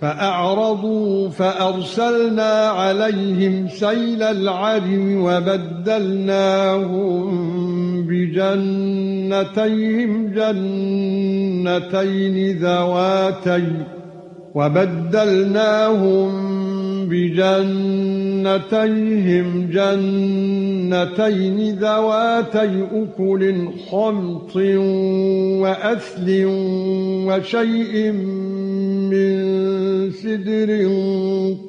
فأعرضوا فأرسلنا عليهم سيل العرم وبدلناهم بجنتيهم جنتين ذواتي وبدلناهم بجنتيهم جنتين ذواتي أكل خمط وأثل وشيء من سدر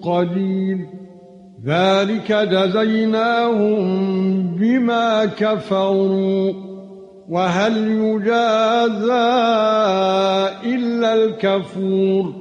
قليل ذلك جزيناهم بما كفروا وهل يجازى الا الكفور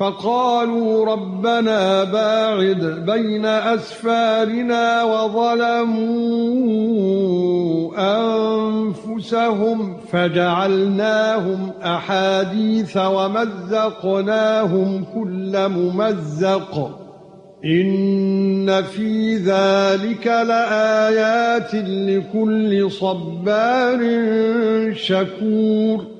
فقالوا ربنا باعد بين أسفارنا وظلموا أنفسهم فجعلناهم أحاديث ومزقناهم كل ممزق. إن في ذلك لآيات لكل صبار شكور.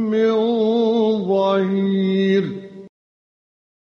من ظهير.